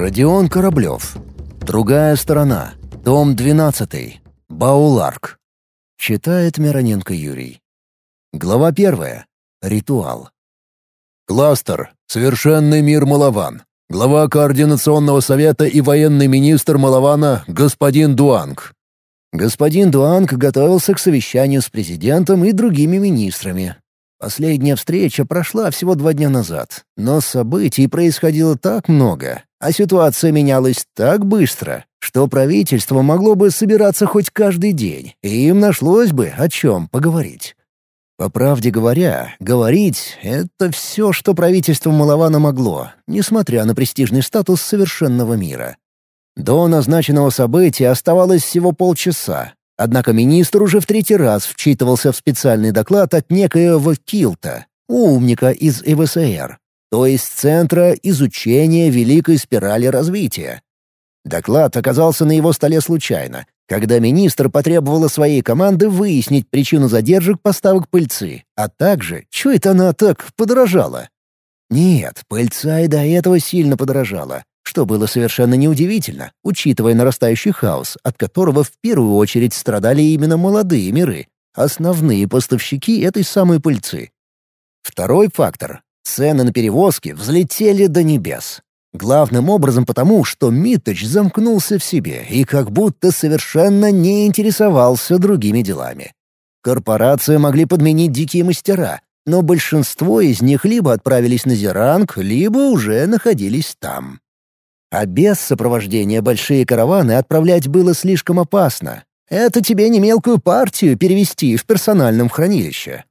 Родион Кораблев. Другая сторона. Том 12. Бауларк. Читает Мироненко Юрий. Глава 1. Ритуал. Кластер. Совершенный мир Малаван. Глава Координационного совета и военный министр Малавана господин Дуанг. Господин Дуанг готовился к совещанию с президентом и другими министрами. Последняя встреча прошла всего два дня назад, но событий происходило так много, а ситуация менялась так быстро, что правительство могло бы собираться хоть каждый день, и им нашлось бы о чем поговорить. По правде говоря, говорить — это все, что правительство Малавана могло, несмотря на престижный статус совершенного мира. До назначенного события оставалось всего полчаса, однако министр уже в третий раз вчитывался в специальный доклад от некоего Килта, умника из ИВСР, то есть Центра изучения Великой спирали развития. Доклад оказался на его столе случайно, когда министр потребовала своей команды выяснить причину задержек поставок пыльцы, а также, что это она так подорожала. Нет, пыльца и до этого сильно подорожала, что было совершенно неудивительно, учитывая нарастающий хаос, от которого в первую очередь страдали именно молодые миры, основные поставщики этой самой пыльцы. Второй фактор — цены на перевозки взлетели до небес. Главным образом потому, что Миточ замкнулся в себе и как будто совершенно не интересовался другими делами. Корпорации могли подменить дикие мастера, но большинство из них либо отправились на Зеранг, либо уже находились там. А без сопровождения большие караваны отправлять было слишком опасно. Это тебе не мелкую партию перевести в персональном хранилище.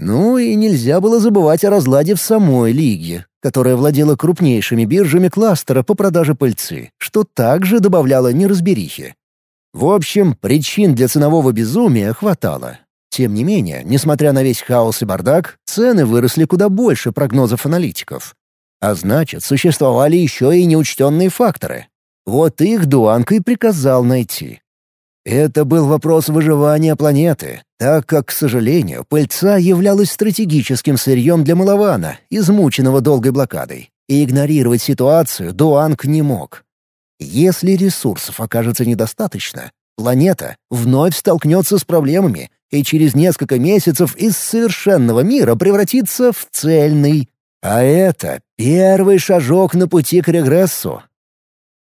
Ну и нельзя было забывать о разладе в самой лиге, которая владела крупнейшими биржами кластера по продаже пыльцы, что также добавляло неразберихи. В общем, причин для ценового безумия хватало. Тем не менее, несмотря на весь хаос и бардак, цены выросли куда больше прогнозов аналитиков. А значит, существовали еще и неучтенные факторы. Вот их Дуанг и приказал найти. Это был вопрос выживания планеты, так как, к сожалению, пыльца являлась стратегическим сырьем для Малавана, измученного долгой блокадой. И игнорировать ситуацию Дуанг не мог. Если ресурсов окажется недостаточно, планета вновь столкнется с проблемами и через несколько месяцев из совершенного мира превратится в цельный. А это первый шажок на пути к регрессу.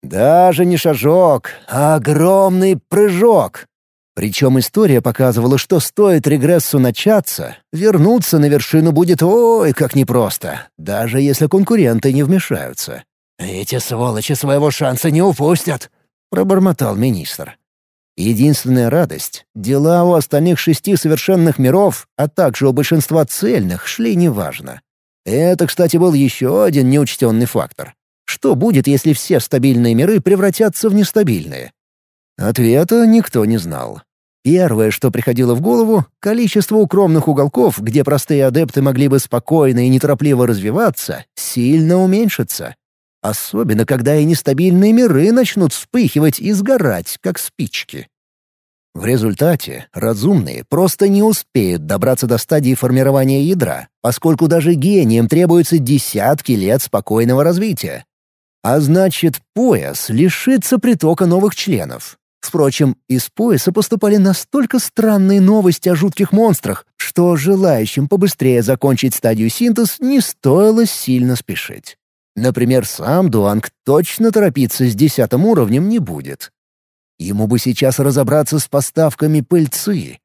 Даже не шажок, а огромный прыжок. Причем история показывала, что стоит регрессу начаться, вернуться на вершину будет ой, как непросто, даже если конкуренты не вмешаются. «Эти сволочи своего шанса не упустят», — пробормотал министр. Единственная радость — дела у остальных шести совершенных миров, а также у большинства цельных, шли неважно. Это, кстати, был еще один неучтенный фактор. Что будет, если все стабильные миры превратятся в нестабильные? Ответа никто не знал. Первое, что приходило в голову — количество укромных уголков, где простые адепты могли бы спокойно и неторопливо развиваться, сильно уменьшится. Особенно, когда и нестабильные миры начнут вспыхивать и сгорать, как спички. В результате разумные просто не успеют добраться до стадии формирования ядра, поскольку даже гениям требуются десятки лет спокойного развития. А значит, пояс лишится притока новых членов. Впрочем, из пояса поступали настолько странные новости о жутких монстрах, что желающим побыстрее закончить стадию синтез не стоило сильно спешить. Например, сам Дуанг точно торопиться с десятым уровнем не будет. Ему бы сейчас разобраться с поставками пыльцы.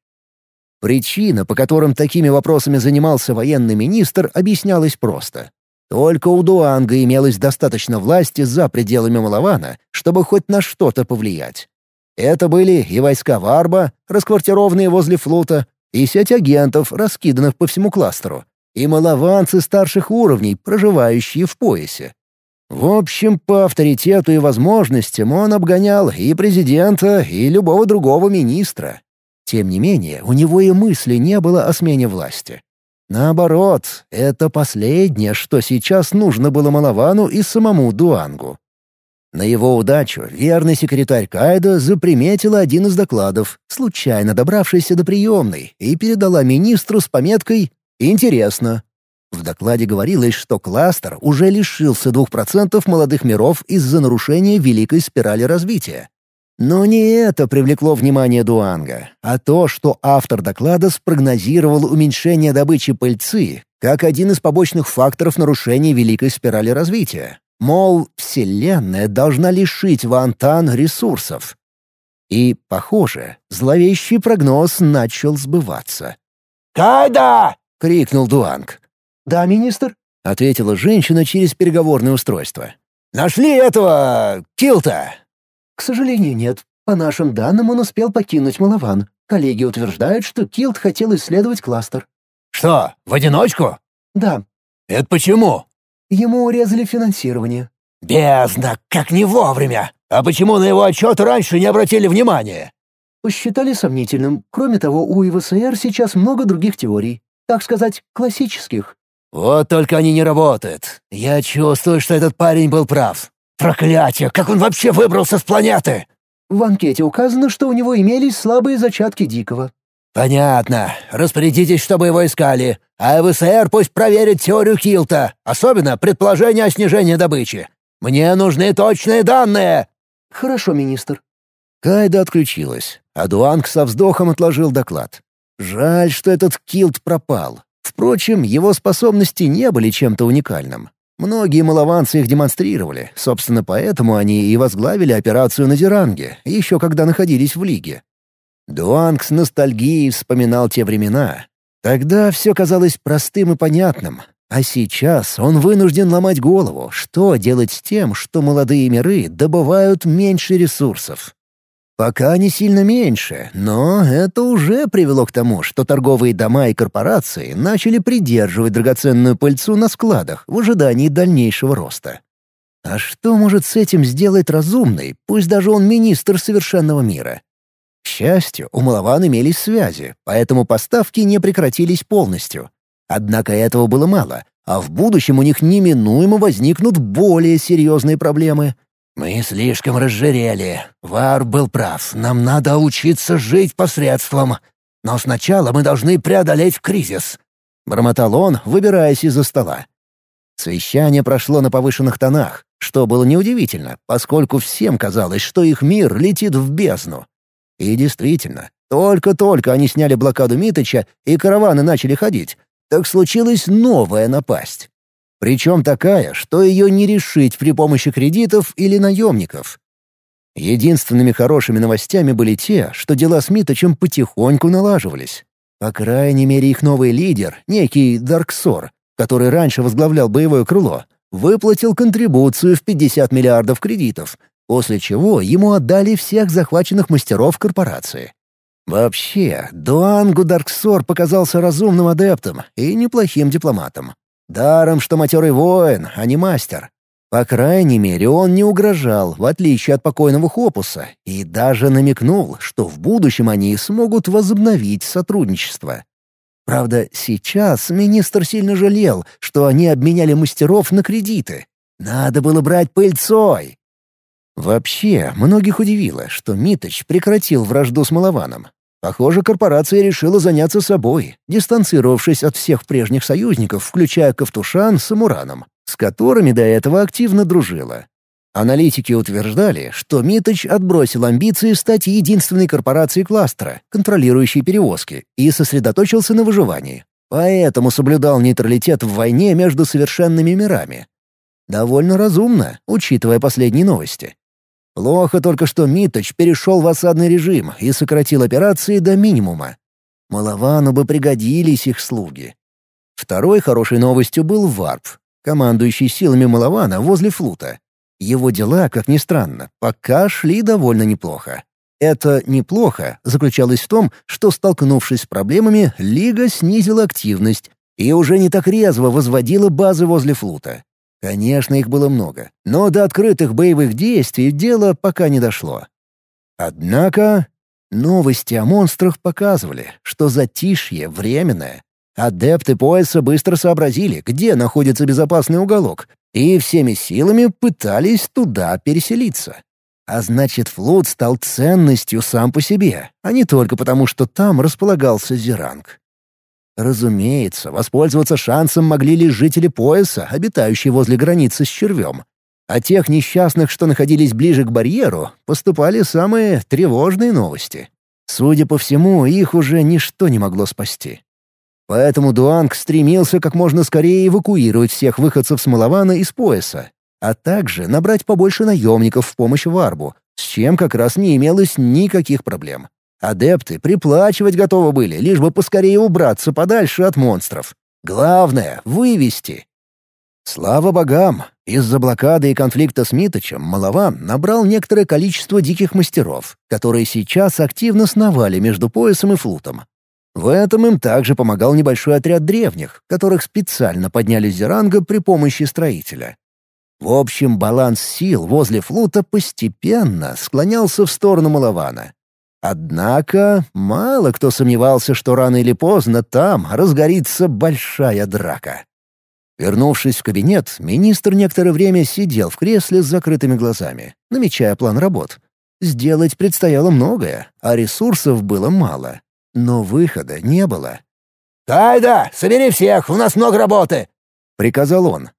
Причина, по которым такими вопросами занимался военный министр, объяснялась просто. Только у Дуанга имелось достаточно власти за пределами Малавана, чтобы хоть на что-то повлиять. Это были и войска Варба, расквартированные возле флота, и сеть агентов, раскиданных по всему кластеру, и малованцы старших уровней, проживающие в поясе. В общем, по авторитету и возможностям он обгонял и президента, и любого другого министра. Тем не менее, у него и мысли не было о смене власти. Наоборот, это последнее, что сейчас нужно было Малавану и самому Дуангу. На его удачу верный секретарь Кайда заприметила один из докладов, случайно добравшийся до приемной, и передала министру с пометкой «Интересно». В докладе говорилось, что кластер уже лишился 2% молодых миров из-за нарушения великой спирали развития. Но не это привлекло внимание Дуанга, а то, что автор доклада спрогнозировал уменьшение добычи пыльцы как один из побочных факторов нарушения великой спирали развития. Мол, Вселенная должна лишить Вантан ресурсов. И, похоже, зловещий прогноз начал сбываться. «Кайда!» — крикнул Дуанг. «Да, министр?» — ответила женщина через переговорное устройство. «Нашли этого... Килта?» «К сожалению, нет. По нашим данным, он успел покинуть Малаван. Коллеги утверждают, что Килт хотел исследовать кластер». «Что, в одиночку?» «Да». «Это почему?» «Ему урезали финансирование». «Бездна, как не вовремя! А почему на его отчет раньше не обратили внимания?» Посчитали сомнительным. Кроме того, у ИВСР сейчас много других теорий. Так сказать, классических. «Вот только они не работают. Я чувствую, что этот парень был прав. Проклятие, как он вообще выбрался с планеты?» В анкете указано, что у него имелись слабые зачатки дикого. «Понятно. Распорядитесь, чтобы его искали. А ВСР пусть проверит теорию Килта, особенно предположение о снижении добычи. Мне нужны точные данные!» «Хорошо, министр». Кайда отключилась, а Дуанг со вздохом отложил доклад. Жаль, что этот Килт пропал. Впрочем, его способности не были чем-то уникальным. Многие малованцы их демонстрировали, собственно, поэтому они и возглавили операцию на Зеранге, еще когда находились в Лиге. Дуанг с ностальгией вспоминал те времена. Тогда все казалось простым и понятным, а сейчас он вынужден ломать голову, что делать с тем, что молодые миры добывают меньше ресурсов. Пока не сильно меньше, но это уже привело к тому, что торговые дома и корпорации начали придерживать драгоценную пыльцу на складах в ожидании дальнейшего роста. А что может с этим сделать разумный, пусть даже он министр совершенного мира? К счастью, у Малаван имелись связи, поэтому поставки не прекратились полностью. Однако этого было мало, а в будущем у них неминуемо возникнут более серьезные проблемы — «Мы слишком разжирели. Вар был прав. Нам надо учиться жить посредством. Но сначала мы должны преодолеть кризис», — бормотал он, выбираясь из-за стола. Совещание прошло на повышенных тонах, что было неудивительно, поскольку всем казалось, что их мир летит в бездну. И действительно, только-только они сняли блокаду Митыча и караваны начали ходить, так случилась новая напасть. Причем такая, что ее не решить при помощи кредитов или наемников. Единственными хорошими новостями были те, что дела с Миточем потихоньку налаживались. По крайней мере, их новый лидер, некий Дарксор, который раньше возглавлял боевое крыло, выплатил контрибуцию в 50 миллиардов кредитов, после чего ему отдали всех захваченных мастеров корпорации. Вообще, Дуангу Дарксор показался разумным адептом и неплохим дипломатом. Даром, что матерый воин, а не мастер. По крайней мере, он не угрожал, в отличие от покойного Хопуса, и даже намекнул, что в будущем они смогут возобновить сотрудничество. Правда, сейчас министр сильно жалел, что они обменяли мастеров на кредиты. Надо было брать пыльцой. Вообще, многих удивило, что Миточ прекратил вражду с Малованом. Похоже, корпорация решила заняться собой, дистанцировавшись от всех прежних союзников, включая Ковтушан с Амураном, с которыми до этого активно дружила. Аналитики утверждали, что Миточ отбросил амбиции стать единственной корпорацией кластера, контролирующей перевозки, и сосредоточился на выживании. Поэтому соблюдал нейтралитет в войне между совершенными мирами. Довольно разумно, учитывая последние новости. Плохо только, что Миточ перешел в осадный режим и сократил операции до минимума. Маловану бы пригодились их слуги. Второй хорошей новостью был Варп, командующий силами Малавана возле флута. Его дела, как ни странно, пока шли довольно неплохо. Это «неплохо» заключалось в том, что, столкнувшись с проблемами, Лига снизила активность и уже не так резво возводила базы возле флута. Конечно, их было много, но до открытых боевых действий дело пока не дошло. Однако новости о монстрах показывали, что затишье временное. Адепты пояса быстро сообразили, где находится безопасный уголок, и всеми силами пытались туда переселиться. А значит, флот стал ценностью сам по себе, а не только потому, что там располагался Зеранг. Разумеется, воспользоваться шансом могли лишь жители пояса, обитающие возле границы с червем. А тех несчастных, что находились ближе к барьеру, поступали самые тревожные новости. Судя по всему, их уже ничто не могло спасти. Поэтому Дуанг стремился как можно скорее эвакуировать всех выходцев с Малавана из пояса, а также набрать побольше наемников в помощь Варбу, с чем как раз не имелось никаких проблем. Адепты приплачивать готовы были, лишь бы поскорее убраться подальше от монстров. Главное — вывести. Слава богам, из-за блокады и конфликта с Миточем Малаван набрал некоторое количество диких мастеров, которые сейчас активно сновали между поясом и флутом. В этом им также помогал небольшой отряд древних, которых специально подняли с Зеранга при помощи строителя. В общем, баланс сил возле флута постепенно склонялся в сторону Малавана. Однако мало кто сомневался, что рано или поздно там разгорится большая драка. Вернувшись в кабинет, министр некоторое время сидел в кресле с закрытыми глазами, намечая план работ. Сделать предстояло многое, а ресурсов было мало. Но выхода не было. «Тайда, собери всех, у нас много работы!» — приказал он.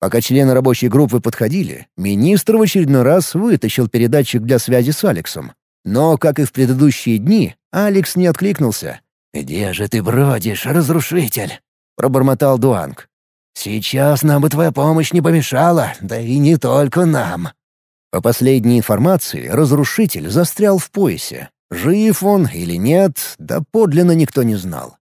Пока члены рабочей группы подходили, министр в очередной раз вытащил передатчик для связи с Алексом. Но, как и в предыдущие дни, Алекс не откликнулся. «Где же ты бродишь, разрушитель?» — пробормотал Дуанг. Сейчас нам бы твоя помощь не помешала, да и не только нам». По последней информации, разрушитель застрял в поясе. Жив он или нет, да подлинно никто не знал.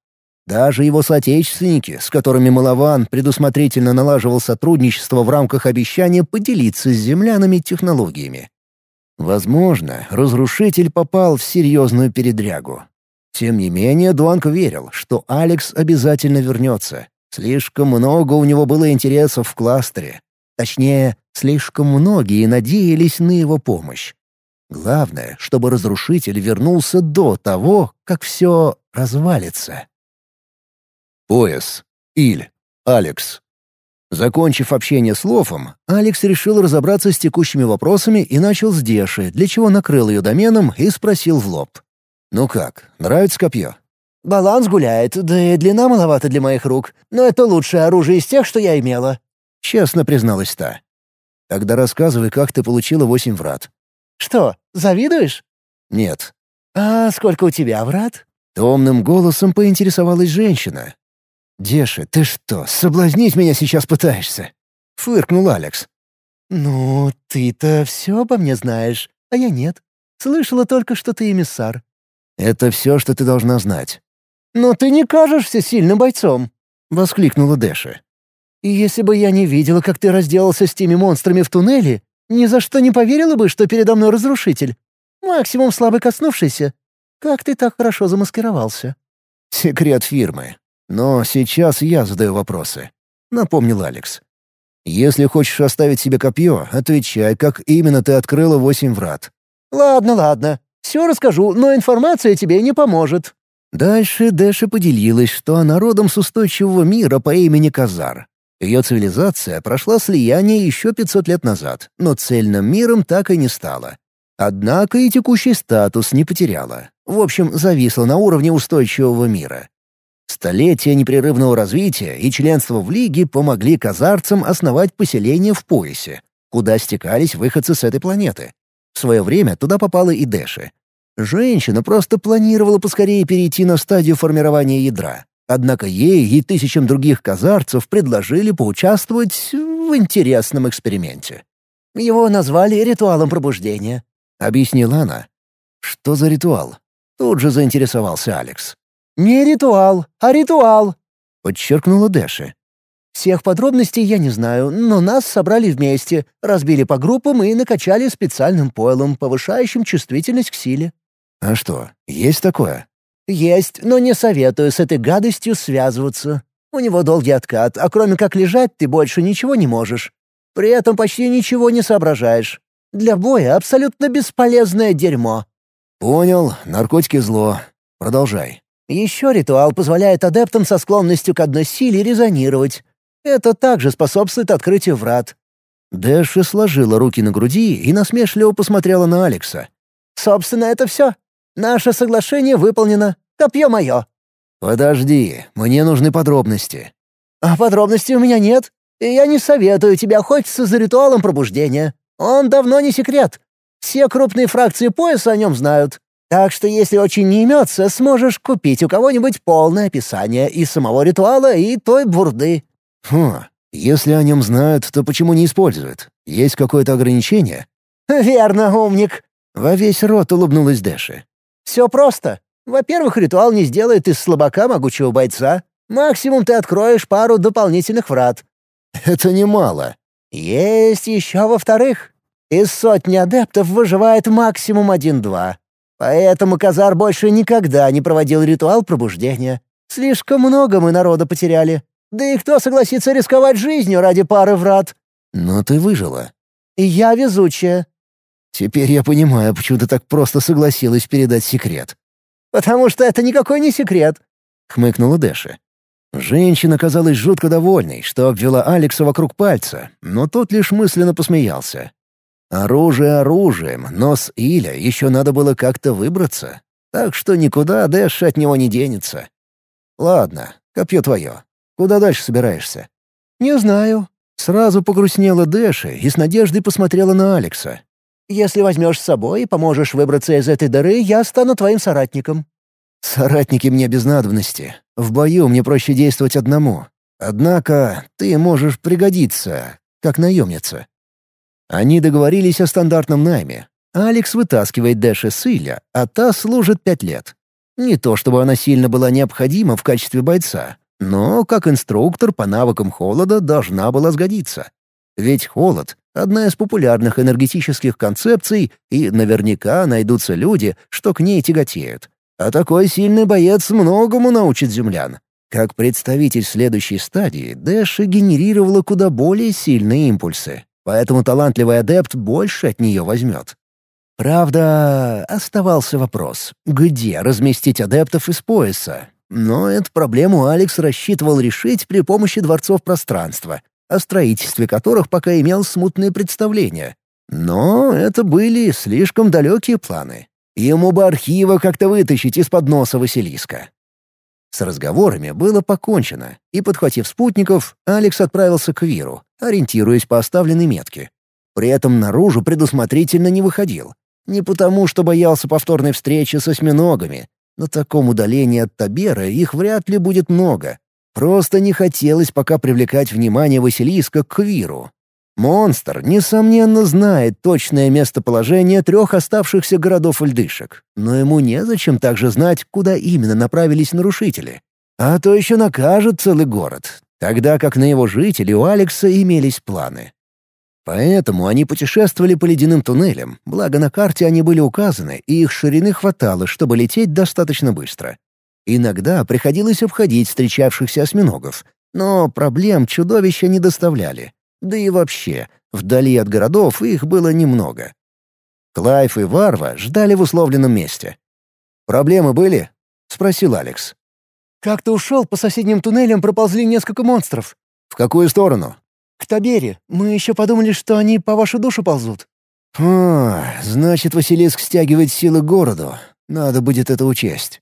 Даже его соотечественники, с которыми Малован предусмотрительно налаживал сотрудничество в рамках обещания поделиться с землянами технологиями. Возможно, разрушитель попал в серьезную передрягу. Тем не менее, Дуанг верил, что Алекс обязательно вернется, Слишком много у него было интересов в кластере. Точнее, слишком многие надеялись на его помощь. Главное, чтобы разрушитель вернулся до того, как все развалится. Пояс. Иль. Алекс. Закончив общение с Лофом, Алекс решил разобраться с текущими вопросами и начал с Деши, для чего накрыл ее доменом и спросил в лоб. «Ну как, нравится копье?» Баланс гуляет, да и длина маловато для моих рук, но это лучшее оружие из тех, что я имела». Честно призналась та. «Тогда рассказывай, как ты получила восемь врат». «Что, завидуешь?» «Нет». «А сколько у тебя врат?» Томным голосом поинтересовалась женщина. «Деша, ты что, соблазнить меня сейчас пытаешься?» — фыркнул Алекс. «Ну, ты-то все обо мне знаешь, а я нет. Слышала только, что ты эмиссар». «Это все, что ты должна знать. «Но ты не кажешься сильным бойцом!» — воскликнула Дэша. «И если бы я не видела, как ты разделался с теми монстрами в туннеле, ни за что не поверила бы, что передо мной разрушитель. Максимум слабо коснувшийся. Как ты так хорошо замаскировался?» «Секрет фирмы. Но сейчас я задаю вопросы», — напомнил Алекс. «Если хочешь оставить себе копье, отвечай, как именно ты открыла восемь врат». «Ладно, ладно. Все расскажу, но информация тебе не поможет», Дальше Дэша поделилась, что она родом с устойчивого мира по имени Казар. Ее цивилизация прошла слияние еще 500 лет назад, но цельным миром так и не стала. Однако и текущий статус не потеряла. В общем, зависла на уровне устойчивого мира. Столетия непрерывного развития и членство в Лиге помогли казарцам основать поселение в поясе, куда стекались выходцы с этой планеты. В свое время туда попала и Дэши. Женщина просто планировала поскорее перейти на стадию формирования ядра. Однако ей и тысячам других казарцев предложили поучаствовать в интересном эксперименте. «Его назвали ритуалом пробуждения», — объяснила она. «Что за ритуал?» Тут же заинтересовался Алекс. «Не ритуал, а ритуал», — подчеркнула Дэши. «Всех подробностей я не знаю, но нас собрали вместе, разбили по группам и накачали специальным пойлом, повышающим чувствительность к силе. «А что, есть такое?» «Есть, но не советую с этой гадостью связываться. У него долгий откат, а кроме как лежать ты больше ничего не можешь. При этом почти ничего не соображаешь. Для боя абсолютно бесполезное дерьмо». «Понял, наркотики зло. Продолжай». Еще ритуал позволяет адептам со склонностью к одной силе резонировать. Это также способствует открытию врат». Дэша сложила руки на груди и насмешливо посмотрела на Алекса. «Собственно, это все. Наше соглашение выполнено. Копье мое». «Подожди, мне нужны подробности». «А подробностей у меня нет, и я не советую тебе охотиться за ритуалом пробуждения. Он давно не секрет. Все крупные фракции пояса о нем знают. Так что если очень не имется, сможешь купить у кого-нибудь полное описание и самого ритуала, и той бурды». «Хм, если о нем знают, то почему не используют? Есть какое-то ограничение?» «Верно, умник!» — во весь рот улыбнулась Дэши. «Все просто. Во-первых, ритуал не сделает из слабака могучего бойца. Максимум ты откроешь пару дополнительных врат». «Это немало». «Есть еще во-вторых. Из сотни адептов выживает максимум один-два. Поэтому Казар больше никогда не проводил ритуал пробуждения. Слишком много мы народа потеряли. Да и кто согласится рисковать жизнью ради пары врат?» «Но ты выжила». «Я везучая». «Теперь я понимаю, почему ты так просто согласилась передать секрет». «Потому что это никакой не секрет», — хмыкнула Дэша. Женщина казалась жутко довольной, что обвела Алекса вокруг пальца, но тот лишь мысленно посмеялся. Оружие оружием, но с Иля еще надо было как-то выбраться. Так что никуда Дэш от него не денется. Ладно, копье твое. Куда дальше собираешься? «Не знаю». Сразу погрустнела Дэша и с надеждой посмотрела на Алекса. «Если возьмешь с собой и поможешь выбраться из этой дыры, я стану твоим соратником». «Соратники мне без надобности. В бою мне проще действовать одному. Однако ты можешь пригодиться, как наемница». Они договорились о стандартном найме. Алекс вытаскивает Дэша с Иля, а та служит пять лет. Не то чтобы она сильно была необходима в качестве бойца, но как инструктор по навыкам холода должна была сгодиться. Ведь холод — одна из популярных энергетических концепций, и наверняка найдутся люди, что к ней тяготеют. А такой сильный боец многому научит землян. Как представитель следующей стадии, Дэша генерировала куда более сильные импульсы, поэтому талантливый адепт больше от нее возьмет. Правда, оставался вопрос, где разместить адептов из пояса, но эту проблему Алекс рассчитывал решить при помощи дворцов пространства, о строительстве которых пока имел смутные представления. Но это были слишком далекие планы. Ему бы архива как-то вытащить из-под носа Василиска. С разговорами было покончено, и, подхватив спутников, Алекс отправился к Виру, ориентируясь по оставленной метке. При этом наружу предусмотрительно не выходил. Не потому, что боялся повторной встречи с осьминогами, на таком удалении от Табера их вряд ли будет много. Просто не хотелось пока привлекать внимание Василиска к Квиру. Монстр, несомненно, знает точное местоположение трех оставшихся городов-льдышек, но ему незачем также знать, куда именно направились нарушители. А то еще накажет целый город, тогда как на его жителей у Алекса имелись планы. Поэтому они путешествовали по ледяным туннелям, благо на карте они были указаны, и их ширины хватало, чтобы лететь достаточно быстро. Иногда приходилось обходить встречавшихся осьминогов, но проблем чудовища не доставляли. Да и вообще, вдали от городов их было немного. Клайв и Варва ждали в условленном месте. «Проблемы были?» — спросил Алекс. «Как ты ушел, по соседним туннелям проползли несколько монстров». «В какую сторону?» «К Табере. Мы еще подумали, что они по вашу душу ползут». «А, значит, Василиск стягивает силы городу. Надо будет это учесть».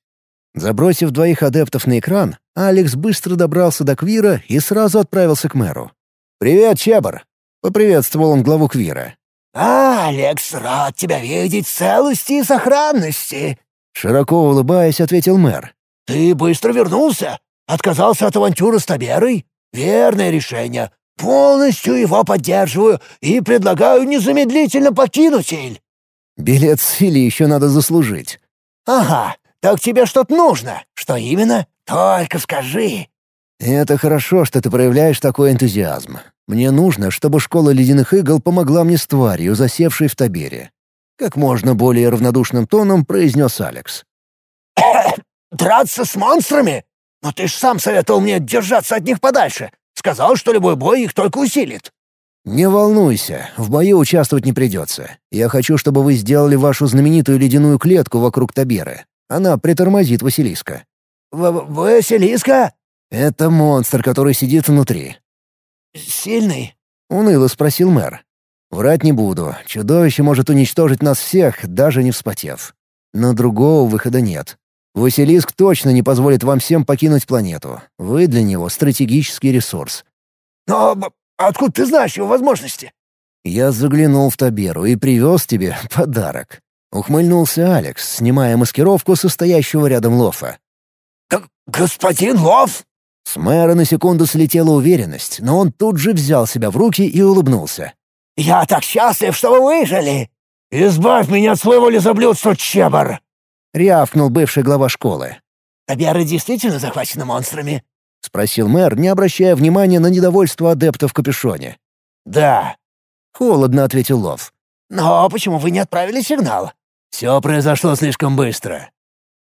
Забросив двоих адептов на экран, Алекс быстро добрался до Квира и сразу отправился к мэру. «Привет, Чебар!» — поприветствовал он главу Квира. «Алекс, рад тебя видеть в целости и сохранности!» Широко улыбаясь, ответил мэр. «Ты быстро вернулся? Отказался от авантюры с Таберой? Верное решение. Полностью его поддерживаю и предлагаю незамедлительно покинуть Иль». «Билет с Или еще надо заслужить». «Ага, так тебе что-то нужно. Что именно? Только скажи». «Это хорошо, что ты проявляешь такой энтузиазм. Мне нужно, чтобы школа ледяных игл помогла мне с тварью, засевшей в Табере». Как можно более равнодушным тоном произнес Алекс. «Драться с монстрами? Но ты ж сам советовал мне держаться от них подальше. Сказал, что любой бой их только усилит». «Не волнуйся, в бою участвовать не придется. Я хочу, чтобы вы сделали вашу знаменитую ледяную клетку вокруг Таберы. Она притормозит Василиска». В «Василиска?» «Это монстр, который сидит внутри». «Сильный?» — уныло спросил мэр. «Врать не буду. Чудовище может уничтожить нас всех, даже не вспотев. Но другого выхода нет. Василиск точно не позволит вам всем покинуть планету. Вы для него стратегический ресурс. Но откуда ты знаешь его возможности? Я заглянул в Таберу и привез тебе подарок. Ухмыльнулся Алекс, снимая маскировку состоящего рядом Лофа. «Господин Лов?» С мэра на секунду слетела уверенность, но он тут же взял себя в руки и улыбнулся. «Я так счастлив, что вы выжили! Избавь меня от своего лизоблюдства, Чебар!» — рявкнул бывший глава школы. «Таберы действительно захвачены монстрами?» — спросил мэр, не обращая внимания на недовольство адепта в капюшоне. «Да», — холодно ответил Лов. «Но почему вы не отправили сигнал? Все произошло слишком быстро».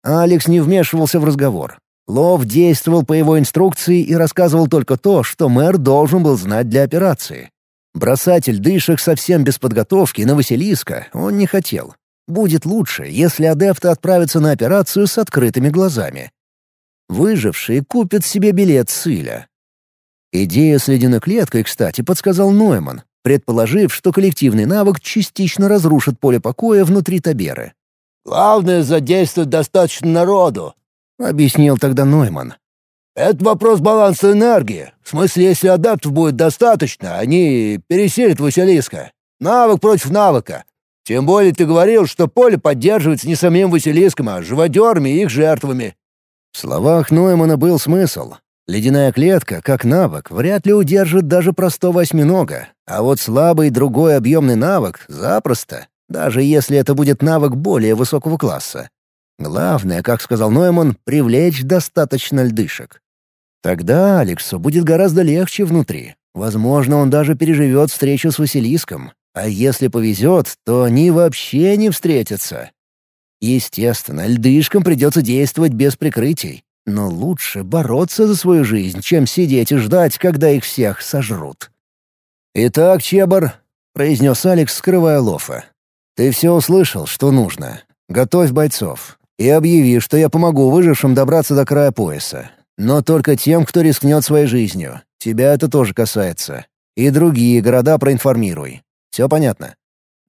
Алекс не вмешивался в разговор. Лов действовал по его инструкции и рассказывал только то, что мэр должен был знать для операции. Бросатель дышек совсем без подготовки на Василиска он не хотел. Будет лучше, если адепты отправятся на операцию с открытыми глазами. Выжившие купят себе билет с Иля. Идея с ледяной клеткой, кстати, подсказал Нойман, предположив, что коллективный навык частично разрушит поле покоя внутри Таберы. «Главное — задействовать достаточно народу», — объяснил тогда Нойман. «Это вопрос баланса энергии. В смысле, если адаптов будет достаточно, они пересилят Василиска. Навык против навыка. Тем более ты говорил, что поле поддерживается не самим Василиском, а живодерами и их жертвами». В словах Ноймана был смысл. Ледяная клетка, как навык, вряд ли удержит даже простого осьминога, а вот слабый другой объемный навык — запросто, даже если это будет навык более высокого класса. Главное, как сказал Нойман, привлечь достаточно льдышек. Тогда Алексу будет гораздо легче внутри. Возможно, он даже переживет встречу с Василиском, а если повезет, то они вообще не встретятся. Естественно, льдышкам придется действовать без прикрытий, но лучше бороться за свою жизнь, чем сидеть и ждать, когда их всех сожрут. «Итак, Чебар», — произнес Алекс, скрывая Лофа, — «ты все услышал, что нужно. Готовь бойцов. И объяви, что я помогу выжившим добраться до края пояса. Но только тем, кто рискнет своей жизнью. Тебя это тоже касается. И другие города проинформируй. Все понятно?»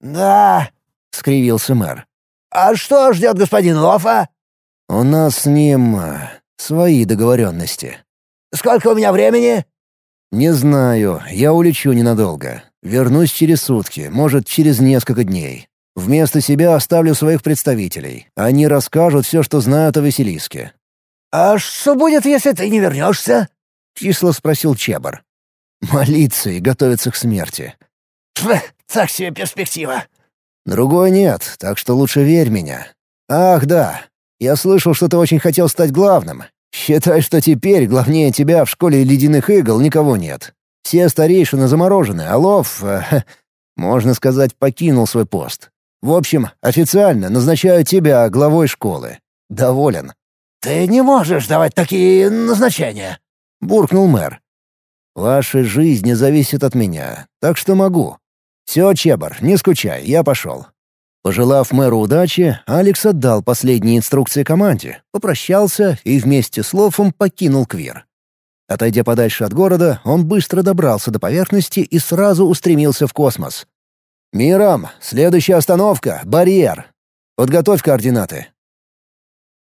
«Да», — скривился мэр. «А что ждет господин Лофа?» «У нас с ним э, свои договоренности». «Сколько у меня времени?» «Не знаю. Я улечу ненадолго. Вернусь через сутки, может, через несколько дней. Вместо себя оставлю своих представителей. Они расскажут все, что знают о Василиске». «А что будет, если ты не вернешься?» — кисло спросил Чебар. «Молиться и готовиться к смерти. Так себе перспектива. Другой нет, так что лучше верь меня. Ах, да. Я слышал, что ты очень хотел стать главным. Считай, что теперь главнее тебя в школе ледяных игл никого нет. Все старейшины заморожены, а Лов, э, можно сказать, покинул свой пост. В общем, официально назначаю тебя главой школы. Доволен. «Ты не можешь давать такие назначения», — буркнул мэр. «Ваши жизни зависят от меня, так что могу. «Все, Чебар, не скучай, я пошел». Пожелав мэру удачи, Алекс отдал последние инструкции команде, попрощался и вместе с Лофом покинул Квир. Отойдя подальше от города, он быстро добрался до поверхности и сразу устремился в космос. «Мирам, следующая остановка — барьер. Подготовь координаты».